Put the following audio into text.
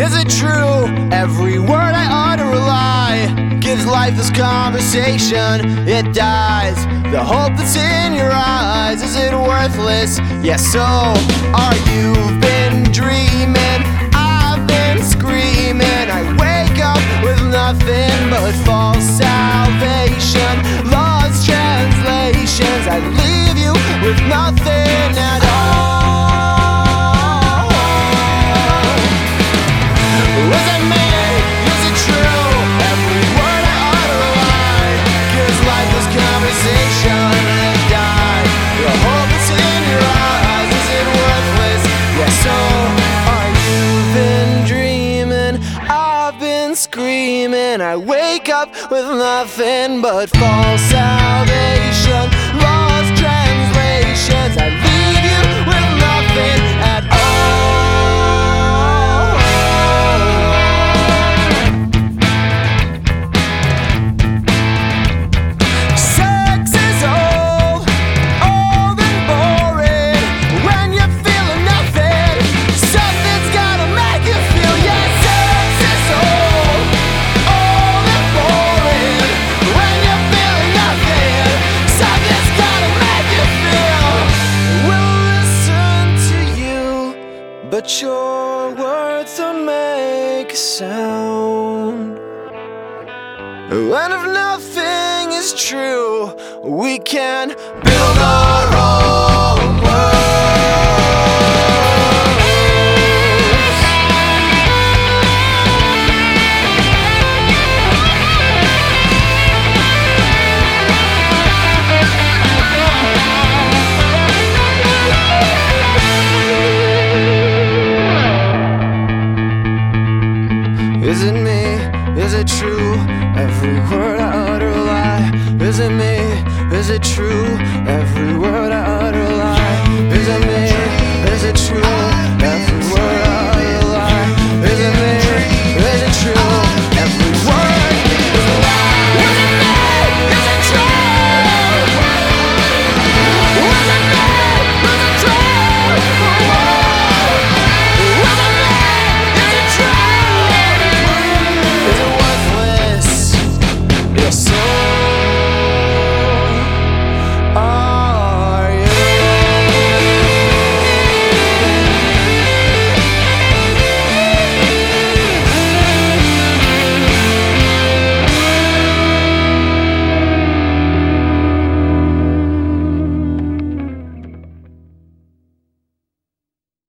Every word I utter a lie gives life this conversation. It dies. The hope that's in your eyes is it worthless? Yes. so are you been dreaming? I've been screaming. I wake up with nothing but false salvation, lost translations. I leave you with nothing at all. Screaming. I wake up with nothing but false salvation, words don't make a sound. And if nothing is true, we can build our own true? Every word I utter lie. Is it me? Is it true? Every word I